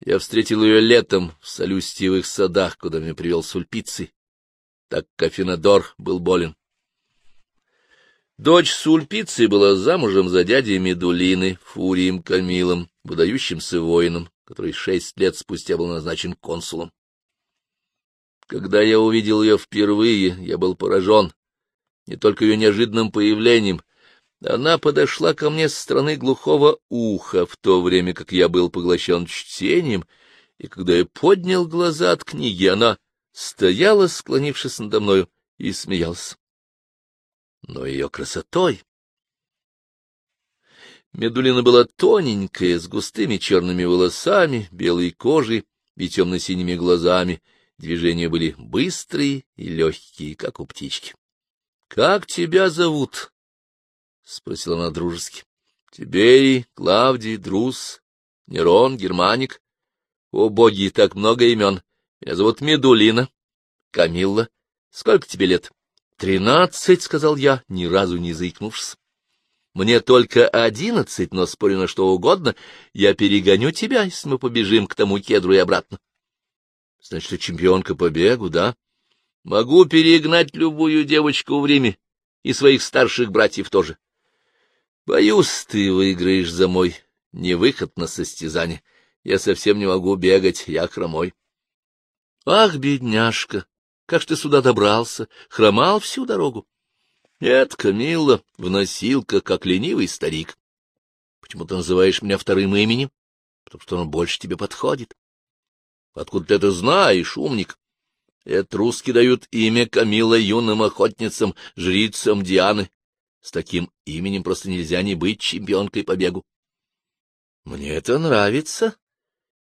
Я встретил ее летом в Солюстиевых садах, куда меня привел Сульпиций, так как был болен. Дочь Сульпицы была замужем за дядей Медулины, Фурием Камилом, выдающимся воином, который шесть лет спустя был назначен консулом. Когда я увидел ее впервые, я был поражен не только ее неожиданным появлением. Она подошла ко мне со стороны глухого уха, в то время как я был поглощен чтением, и когда я поднял глаза от книги, она стояла, склонившись надо мною, и смеялась. Но ее красотой... Медулина была тоненькая, с густыми черными волосами, белой кожей и темно-синими глазами, Движения были быстрые и легкие, как у птички. — Как тебя зовут? — спросила она дружески. — Тиберий, Клавдий, Друз, Нерон, Германик. О, боги, так много имен. Меня зовут Медулина. Камилла. Сколько тебе лет? — Тринадцать, — сказал я, ни разу не заикнувшись. — Мне только одиннадцать, но спорю на что угодно. Я перегоню тебя, если мы побежим к тому кедру и обратно. Значит, ты чемпионка по бегу, да? Могу перегнать любую девочку в Риме и своих старших братьев тоже. Боюсь, ты выиграешь за мой невыход на состязание. Я совсем не могу бегать, я хромой. Ах, бедняжка, как ж ты сюда добрался? Хромал всю дорогу? Нет, Камилла, в носилках, как ленивый старик. Почему ты называешь меня вторым именем? Потому что оно больше тебе подходит. Откуда ты это знаешь, умник? Это русские дают имя Камила юным охотницам, жрицам Дианы. С таким именем просто нельзя не быть чемпионкой по бегу. Мне это нравится.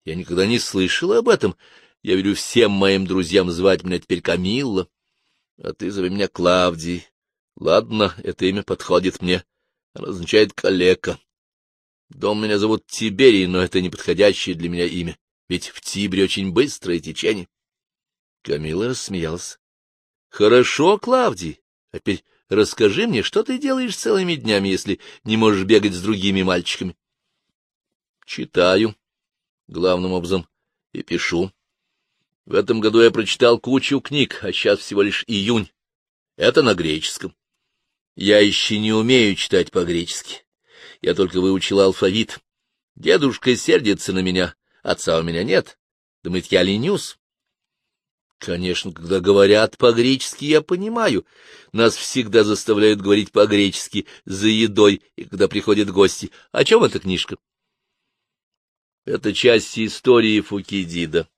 Я никогда не слышала об этом. Я велю всем моим друзьям звать меня теперь Камилла. А ты зови меня Клавдий. Ладно, это имя подходит мне. Оно означает калека. Дом меня зовут Тиберий, но это неподходящее для меня имя ведь в Тибре очень быстрое течение. Камила рассмеялся. — Хорошо, Клавдий, а теперь расскажи мне, что ты делаешь целыми днями, если не можешь бегать с другими мальчиками? — Читаю, главным образом, и пишу. В этом году я прочитал кучу книг, а сейчас всего лишь июнь. Это на греческом. Я еще не умею читать по-гречески. Я только выучил алфавит. Дедушка сердится на меня, Отца у меня нет. Думает, я ленюсь. Конечно, когда говорят по-гречески, я понимаю. Нас всегда заставляют говорить по-гречески за едой, и когда приходят гости. О чем эта книжка? Это часть истории Фукидида.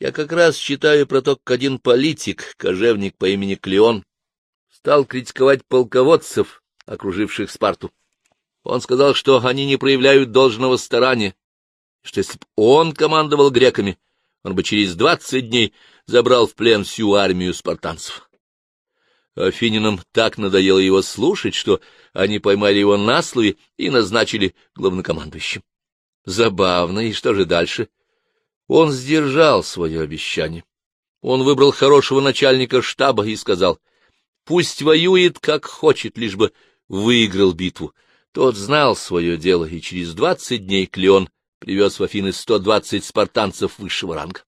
Я как раз читаю про то, как один политик, кожевник по имени Клеон, стал критиковать полководцев, окруживших Спарту. Он сказал, что они не проявляют должного старания, что если бы он командовал греками, он бы через двадцать дней забрал в плен всю армию спартанцев. Афининам так надоело его слушать, что они поймали его на слове и назначили главнокомандующим. Забавно, и что же дальше? Он сдержал свое обещание. Он выбрал хорошего начальника штаба и сказал, пусть воюет как хочет, лишь бы выиграл битву. Тот знал свое дело, и через двадцать дней Клеон привез в Афины сто двадцать спартанцев высшего ранга.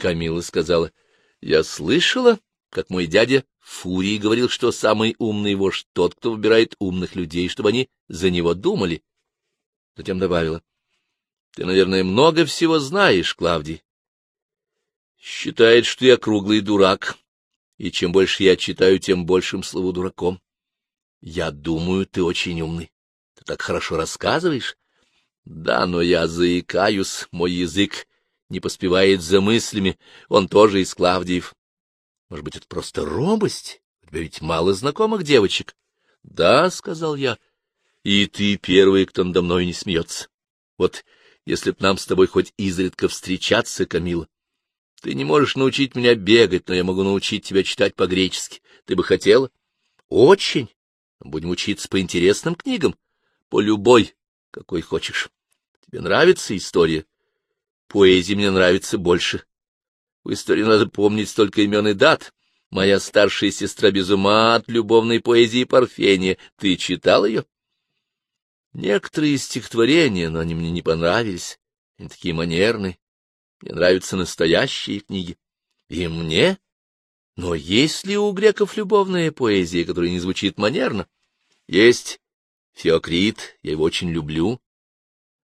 Камила сказала, — Я слышала, как мой дядя Фурий говорил, что самый умный вождь тот, кто выбирает умных людей, чтобы они за него думали. Затем добавила, — Ты, наверное, много всего знаешь, Клавдий. Считает, что я круглый дурак, и чем больше я читаю, тем большим слову дураком. Я думаю, ты очень умный. Ты так хорошо рассказываешь. Да, но я заикаюсь, мой язык не поспевает за мыслями, он тоже из Клавдиев. Может быть, это просто робость? У тебя ведь мало знакомых девочек. Да, — сказал я, — и ты первый, кто надо мной не смеется. Вот если б нам с тобой хоть изредка встречаться, Камила. Ты не можешь научить меня бегать, но я могу научить тебя читать по-гречески. Ты бы хотела? Очень. Будем учиться по интересным книгам, по любой, какой хочешь. Тебе нравится история? Поэзия мне нравится больше. В истории надо помнить столько имен и дат. Моя старшая сестра без ума от любовной поэзии Парфения. Ты читал ее? Некоторые стихотворения, но они мне не понравились. Они такие манерные. Мне нравятся настоящие книги. И мне? Но есть ли у греков любовная поэзия, которая не звучит манерно? Есть. Феокрит, я его очень люблю.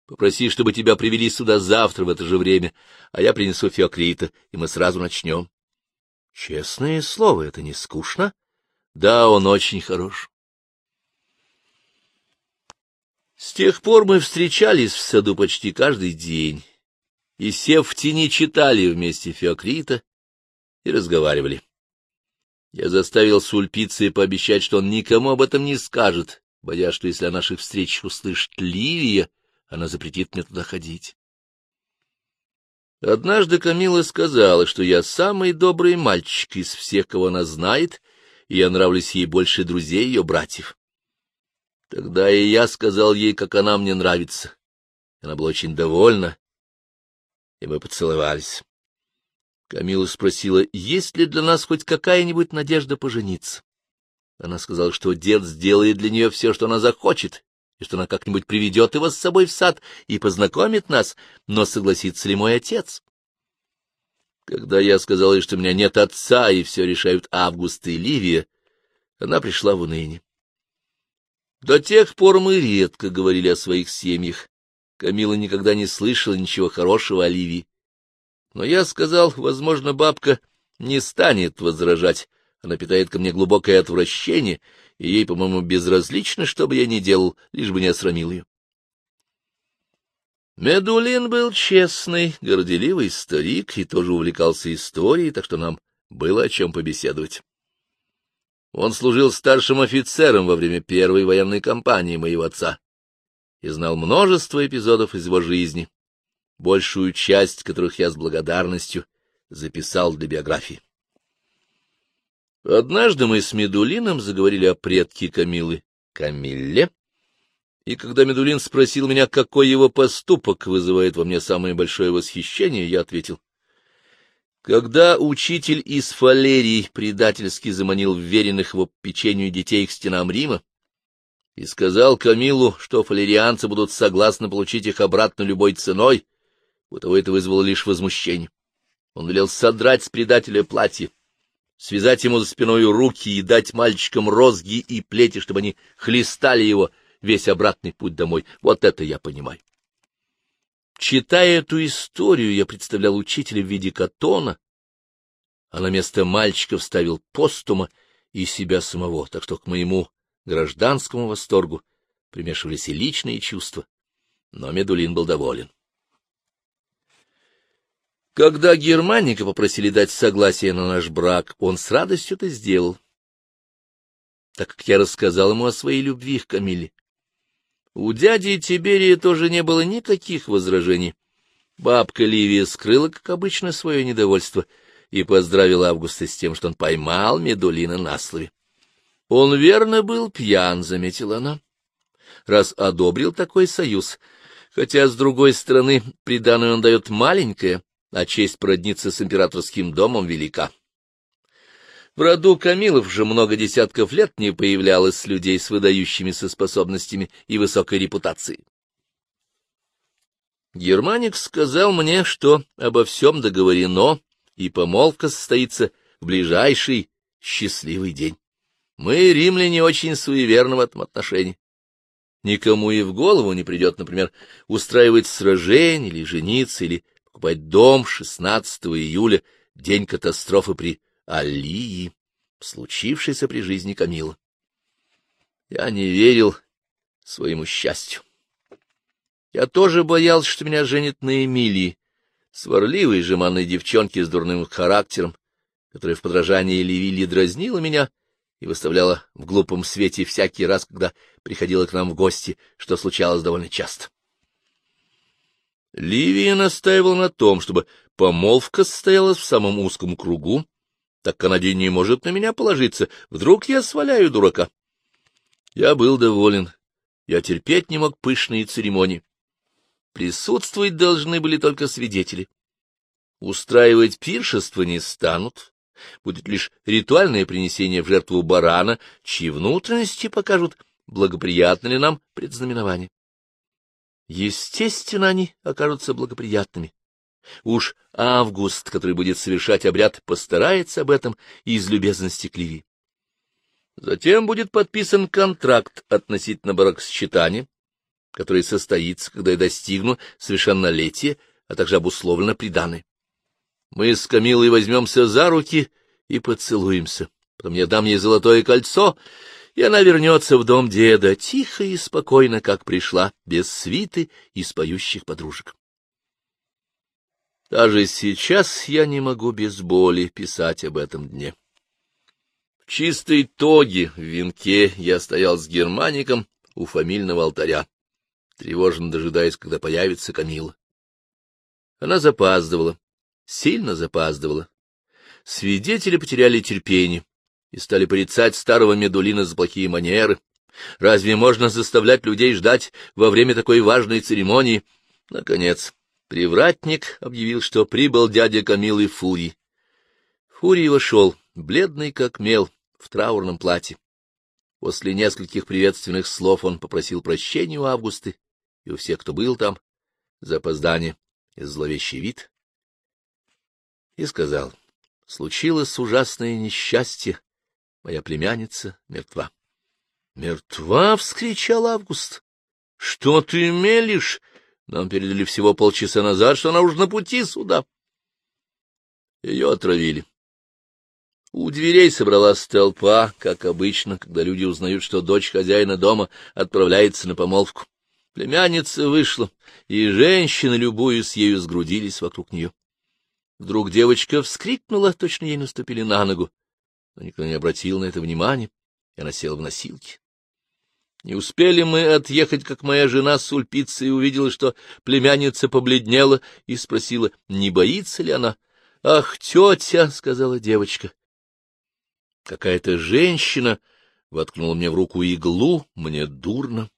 Попроси, чтобы тебя привели сюда завтра в это же время, а я принесу Феокрита, и мы сразу начнем. Честное слово, это не скучно? Да, он очень хорош. С тех пор мы встречались в саду почти каждый день, и, сев в тени, читали вместе Феокрита и разговаривали. Я заставил Сульпиция пообещать, что он никому об этом не скажет, боясь, что если о наших встречах услышит Ливия, она запретит мне туда ходить. Однажды Камила сказала, что я самый добрый мальчик из всех, кого она знает, и я нравлюсь ей больше друзей ее братьев. Тогда и я сказал ей, как она мне нравится. Она была очень довольна, и мы поцеловались. Камила спросила, есть ли для нас хоть какая-нибудь надежда пожениться. Она сказала, что дед сделает для нее все, что она захочет, и что она как-нибудь приведет его с собой в сад и познакомит нас, но согласится ли мой отец? Когда я сказал ей, что у меня нет отца, и все решают Август и Ливия, она пришла в уныние. До тех пор мы редко говорили о своих семьях. Камила никогда не слышала ничего хорошего о Ливии. Но я сказал, возможно, бабка не станет возражать. Она питает ко мне глубокое отвращение, и ей, по-моему, безразлично, что бы я ни делал, лишь бы не осрамил ее. Медулин был честный, горделивый старик и тоже увлекался историей, так что нам было о чем побеседовать. Он служил старшим офицером во время первой военной кампании моего отца и знал множество эпизодов из его жизни, большую часть которых я с благодарностью записал для биографии. Однажды мы с Медулином заговорили о предке Камилы, Камилле, и когда Медулин спросил меня, какой его поступок вызывает во мне самое большое восхищение, я ответил. Когда учитель из Фалерии предательски заманил веренных его печенью детей к стенам Рима и сказал Камилу, что фалерианцы будут согласны получить их обратно любой ценой, у того это вызвало лишь возмущение. Он велел содрать с предателя платье, связать ему за спиной руки и дать мальчикам розги и плети, чтобы они хлестали его весь обратный путь домой. Вот это я понимаю. Читая эту историю, я представлял учителя в виде катона, а на место мальчика вставил постума и себя самого, так что к моему гражданскому восторгу примешивались и личные чувства. Но Медулин был доволен. Когда Германика попросили дать согласие на наш брак, он с радостью это сделал, так как я рассказал ему о своей любви к Камиле. У дяди Тиберия тоже не было никаких возражений. Бабка Ливия скрыла, как обычно, свое недовольство и поздравила Августа с тем, что он поймал Медулина на слове. Он верно был пьян, — заметила она, — раз одобрил такой союз, хотя, с другой стороны, приданное он дает маленькое, а честь породниться с императорским домом велика. В роду Камилов же много десятков лет не появлялось людей с выдающимися способностями и высокой репутацией. Германик сказал мне, что обо всем договорено, и помолвка состоится в ближайший счастливый день. Мы, римляне, очень суеверны в этом отношении. Никому и в голову не придет, например, устраивать сражение или жениться, или покупать дом 16 июля, день катастрофы при Алии, случившейся при жизни Камила. Я не верил своему счастью. Я тоже боялся, что меня женят на Эмилии, сварливой жеманной девчонке с дурным характером, которая в подражании Левилли дразнила меня и выставляла в глупом свете всякий раз, когда приходила к нам в гости, что случалось довольно часто. Ливия настаивала на том, чтобы помолвка состоялась в самом узком кругу, так Канадин не может на меня положиться. Вдруг я сваляю дурака. Я был доволен. Я терпеть не мог пышные церемонии. Присутствовать должны были только свидетели. Устраивать пиршество не станут. Будет лишь ритуальное принесение в жертву барана, чьи внутренности покажут, благоприятно ли нам предзнаменование. Естественно, они окажутся благоприятными. Уж Август, который будет совершать обряд, постарается об этом из любезности к Ливии. Затем будет подписан контракт относительно бракосчитания, который состоится, когда я достигну совершеннолетия, а также обусловлено приданное. Мы с Камилой возьмемся за руки и поцелуемся. Потом я дам ей золотое кольцо, и она вернется в дом деда, тихо и спокойно, как пришла, без свиты и споющих подружек. Даже сейчас я не могу без боли писать об этом дне. В чистой тоге в венке я стоял с германиком у фамильного алтаря, тревожно дожидаясь, когда появится Камила. Она запаздывала, сильно запаздывала. Свидетели потеряли терпение и стали порицать старого Медулина за плохие манеры. Разве можно заставлять людей ждать во время такой важной церемонии? Наконец, привратник объявил, что прибыл дядя Камилы Фурий. Фурий вошел, бледный как мел, в траурном платье. После нескольких приветственных слов он попросил прощения у Августы и у всех, кто был там, за опоздание и зловещий вид, и сказал, случилось ужасное несчастье, моя племянница мертва. — Мертва? — вскричал Август. — Что ты мелешь? Нам передали всего полчаса назад, что она уже на пути сюда. Ее отравили. У дверей собралась толпа, как обычно, когда люди узнают, что дочь хозяина дома отправляется на помолвку. Племянница вышла, и женщины, любуясь ею, сгрудились вокруг нее. Вдруг девочка вскрикнула, точно ей наступили на ногу, но никто не обратил на это внимания, и она села в носилки. Не успели мы отъехать, как моя жена с Ульпицей увидела, что племянница побледнела и спросила, не боится ли она. — Ах, тетя, — сказала девочка, Какая-то женщина воткнула мне в руку иглу, мне дурно.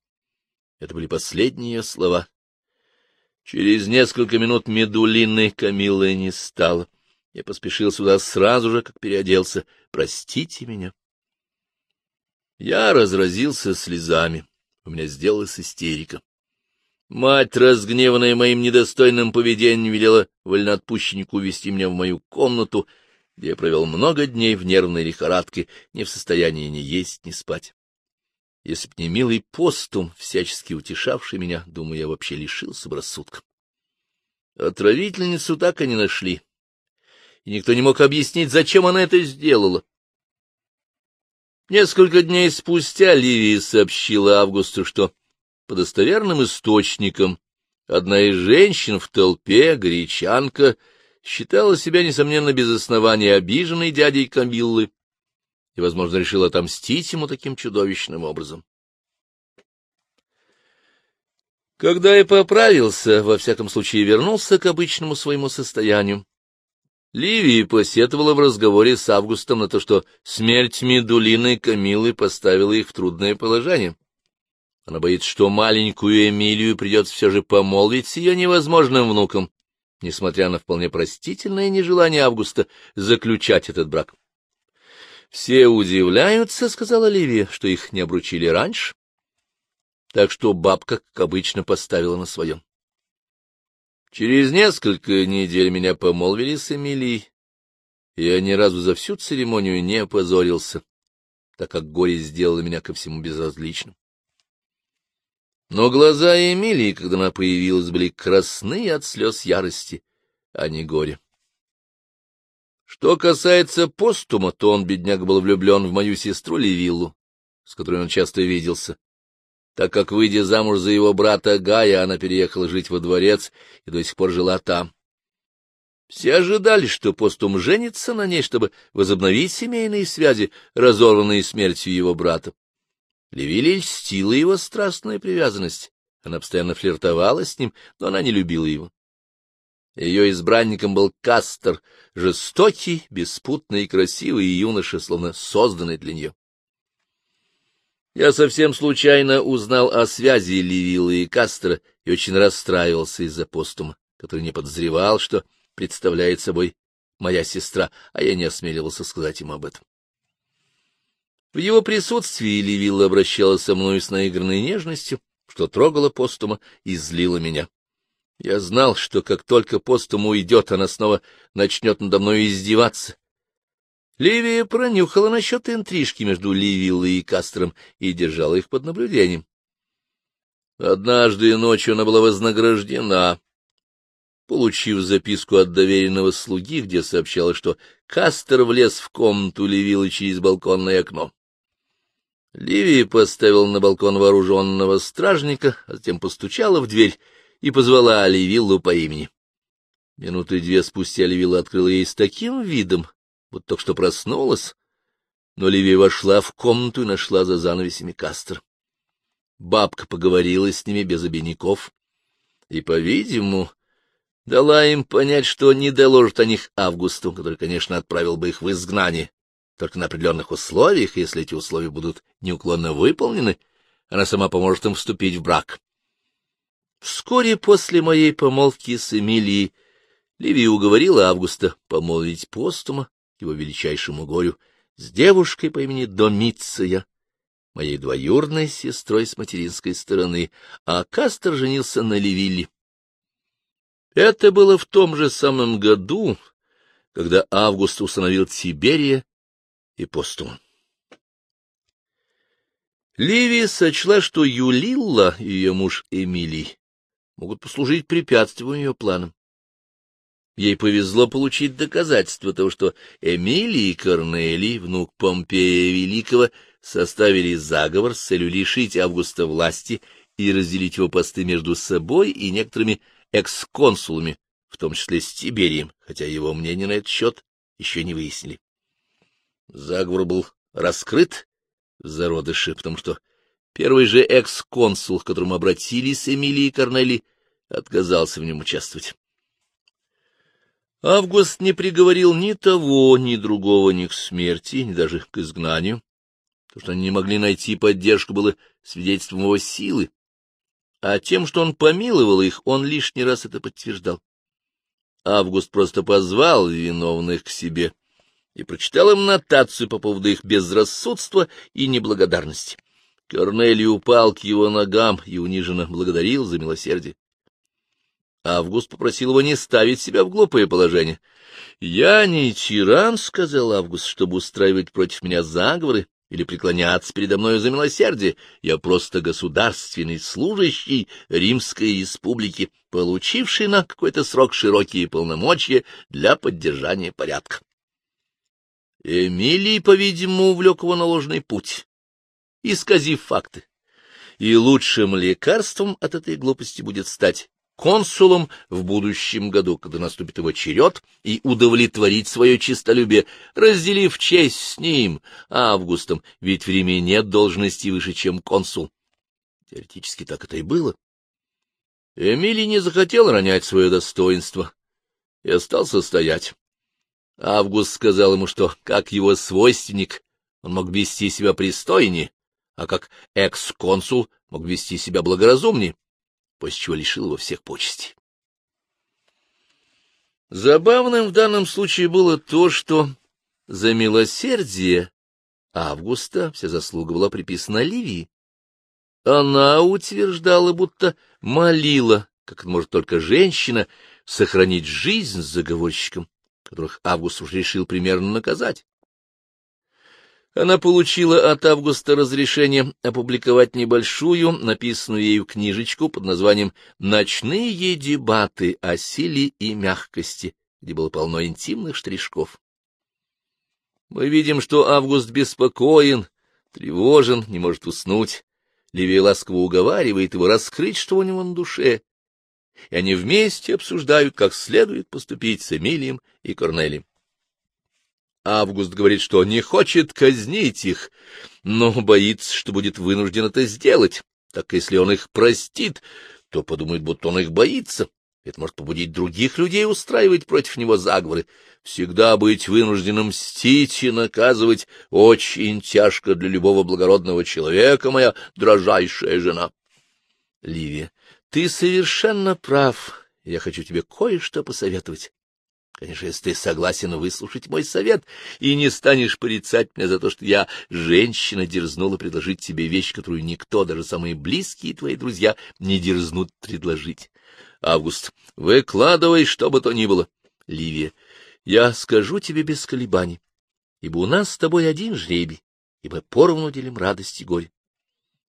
Это были последние слова. Через несколько минут медулины Камилы не стало. Я поспешил сюда сразу же, как переоделся. Простите меня. Я разразился слезами. У меня сделалась истерика. Мать, разгневанная моим недостойным поведением, велела вольноотпущеннику увести меня в мою комнату — где я провел много дней в нервной лихорадке, не в состоянии ни есть, ни спать. Если б не милый постум, всячески утешавший меня, думаю, я вообще лишился бы рассудка. Отравительницу так и не нашли, и никто не мог объяснить, зачем она это сделала. Несколько дней спустя Ливия сообщила Августу, что по достоверным источникам одна из женщин в толпе, гречанка, считала себя, несомненно, без основания обиженной дядей Камиллы и, возможно, решила отомстить ему таким чудовищным образом. Когда я поправился, во всяком случае вернулся к обычному своему состоянию, Ливия посетовала в разговоре с Августом на то, что смерть Медулины Камилы поставила их в трудное положение. Она боится, что маленькую Эмилию придется все же помолвить с ее невозможным внуком, несмотря на вполне простительное нежелание Августа заключать этот брак. «Все удивляются, — сказала Ливия, — что их не обручили раньше, так что бабка, как обычно, поставила на своем. Через несколько недель меня помолвили с Эмилией, я ни разу за всю церемонию не опозорился, так как горе сделало меня ко всему безразличным. Но глаза Эмилии, когда она появилась, были красны от слез ярости, а не горя. Что касается постума, то он, бедняк, был влюблен в мою сестру Левиллу, с которой он часто виделся, так как, выйдя замуж за его брата Гая, она переехала жить во дворец и до сих пор жила там. Все ожидали, что постум женится на ней, чтобы возобновить семейные связи, разорванные смертью его брата. Левили льстила его страстная привязанность. Она постоянно флиртовала с ним, но она не любила его. Ее избранником был Кастер, жестокий, беспутный и красивый юноша, словно созданный для нее. Я совсем случайно узнал о связи Ливилы и Кастера и очень расстраивался из-за постума, который не подозревал, что представляет собой моя сестра, а я не осмеливался сказать ему об этом. В его присутствии Ливилла обращалась со мной с наигранной нежностью, что трогало постума и злило меня. Я знал, что как только постум уйдет, она снова начнет надо мной издеваться. Ливия пронюхала насчет интрижки между Ливиллой и Кастером и держала их под наблюдением. Однажды ночью она была вознаграждена, получив записку от доверенного слуги, где сообщалось, что Кастер влез в комнату Ливилы через балконное окно. Ливия поставила на балкон вооруженного стражника, а затем постучала в дверь и позвала Ливиллу по имени. Минуты две спустя Ливилла открыла ей с таким видом, вот только что проснулась, но Ливия вошла в комнату и нашла за занавесями Кастер. Бабка поговорила с ними без обиняков и, по-видимому, дала им понять, что не доложит о них Августу, который, конечно, отправил бы их в изгнание, только на определенных условиях, если эти условия будут неуклонно выполнены, она сама поможет им вступить в брак. Вскоре после моей помолвки с Эмилией Ливия уговорила Августа помолвить постума, его величайшему горю, с девушкой по имени Домиция, моей двоюродной сестрой с материнской стороны, а Кастер женился на Левилле. Это было в том же самом году, когда Август установил Тиберия и Постума. Ливия сочла, что Юлилла и ее муж Эмилий могут послужить препятствием ее планам. Ей повезло получить доказательство того, что Эмилий и Корнелий, внук Помпея Великого, составили заговор с целью лишить Августа власти и разделить его посты между собой и некоторыми экс-консулами, в том числе с Тиберием, хотя его мнение на этот счет еще не выяснили. Заговор был раскрыт в зародыше, потому что первый же экс-консул, к которому обратились Эмилий и Корнелий, отказался в нем участвовать. Август не приговорил ни того, ни другого ни к смерти, ни даже к изгнанию. То, что они не могли найти поддержку, было свидетельством его силы. А тем, что он помиловал их, он лишний раз это подтверждал. Август просто позвал виновных к себе и прочитал им нотацию по поводу их безрассудства и неблагодарности. Корнелий упал к его ногам и униженно благодарил за милосердие. Август попросил его не ставить себя в глупое положение. — Я не тиран, — сказал Август, — чтобы устраивать против меня заговоры или преклоняться передо мною за милосердие. Я просто государственный служащий Римской республики, получивший на какой-то срок широкие полномочия для поддержания порядка. Эмилий, по-видимому, увлек его на ложный путь, исказив факты. И лучшим лекарством от этой глупости будет стать консулом в будущем году, когда наступит его черед, и удовлетворить свое честолюбие, разделив честь с ним, Августом, ведь в Риме нет должности выше, чем консул. Теоретически так это и было. Эмилий не захотел ронять свое достоинство и остался стоять. Август сказал ему, что, как его свойственник, он мог вести себя пристойнее, а как экс-консул мог вести себя благоразумнее после чего лишил его всех почестей. Забавным в данном случае было то, что за милосердие Августа вся заслуга была приписана Ливии. Она утверждала, будто молила, как может только женщина, сохранить жизнь с заговорщиком, которых Август уж решил примерно наказать. Она получила от Августа разрешение опубликовать небольшую, написанную ею книжечку под названием «Ночные дебаты о силе и мягкости», где было полно интимных штришков. Мы видим, что Август беспокоен, тревожен, не может уснуть. Ливия ласково уговаривает его раскрыть, что у него на душе, и они вместе обсуждают, как следует поступить с Эмилием и Корнелием. Август говорит, что не хочет казнить их, но боится, что будет вынужден это сделать, так если он их простит, то подумает, будто он их боится. Это может побудить других людей устраивать против него заговоры. Всегда быть вынужденным мстить и наказывать очень тяжко для любого благородного человека, моя дрожайшая жена. Ливия, ты совершенно прав. Я хочу тебе кое-что посоветовать. Конечно, если ты согласен выслушать мой совет и не станешь порицать меня за то, что я, женщина, дерзнула предложить тебе вещь, которую никто, даже самые близкие твои друзья, не дерзнут предложить. Август, выкладывай, что бы то ни было. Ливия, я скажу тебе без колебаний, ибо у нас с тобой один жребий, и мы поровну делим радость и горе.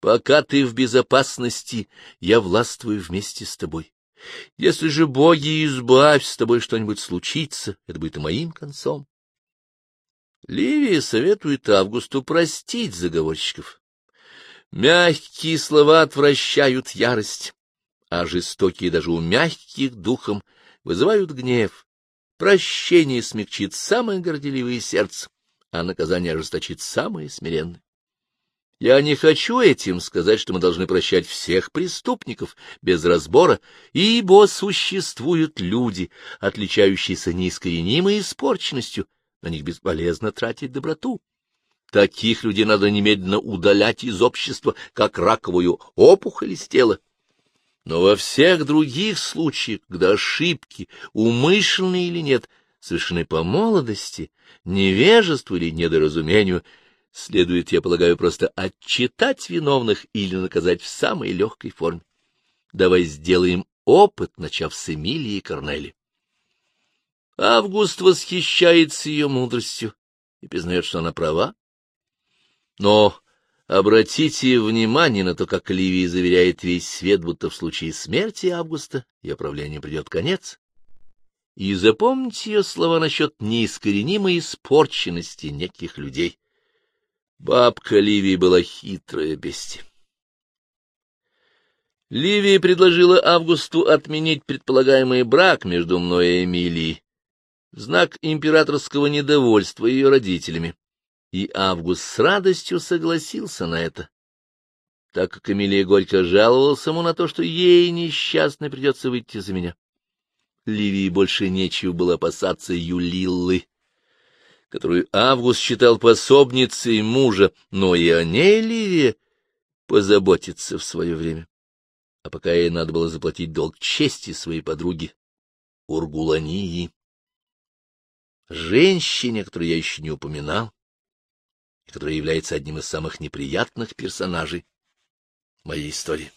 Пока ты в безопасности, я властвую вместе с тобой. Если же, боги, избавь, с тобой что-нибудь случится, это будет моим концом. Ливия советует Августу простить заговорщиков. Мягкие слова отвращают ярость, а жестокие даже у мягких духом вызывают гнев. Прощение смягчит самое горделивое сердце, а наказание ожесточит самое смиренное. Я не хочу этим сказать, что мы должны прощать всех преступников без разбора, ибо существуют люди, отличающиеся неискоренимой испорченностью, на них бесполезно тратить доброту. Таких людей надо немедленно удалять из общества, как раковую опухоль из тела. Но во всех других случаях, когда ошибки, умышленные или нет, совершены по молодости, невежеству или недоразумению, Следует, я полагаю, просто отчитать виновных или наказать в самой легкой форме. Давай сделаем опыт, начав с Эмилии и Корнели. Август восхищается ее мудростью и признает, что она права. Но обратите внимание на то, как Ливия заверяет весь свет, будто в случае смерти Августа ее правлению придет конец. И запомните ее слова насчет неискоренимой испорченности неких людей. Бабка Ливии была хитрая бестия. Ливия предложила Августу отменить предполагаемый брак между мной и Эмилией, знак императорского недовольства ее родителями, и Август с радостью согласился на это, так как Эмилия горько жаловалась ему на то, что ей несчастной придется выйти за меня. Ливии больше нечего было опасаться Юлиллы, которую Август считал пособницей мужа, но и о ней Ливия позаботится в свое время. А пока ей надо было заплатить долг чести своей подруги Ургулании, женщине, которую я еще не упоминал, которая является одним из самых неприятных персонажей моей истории.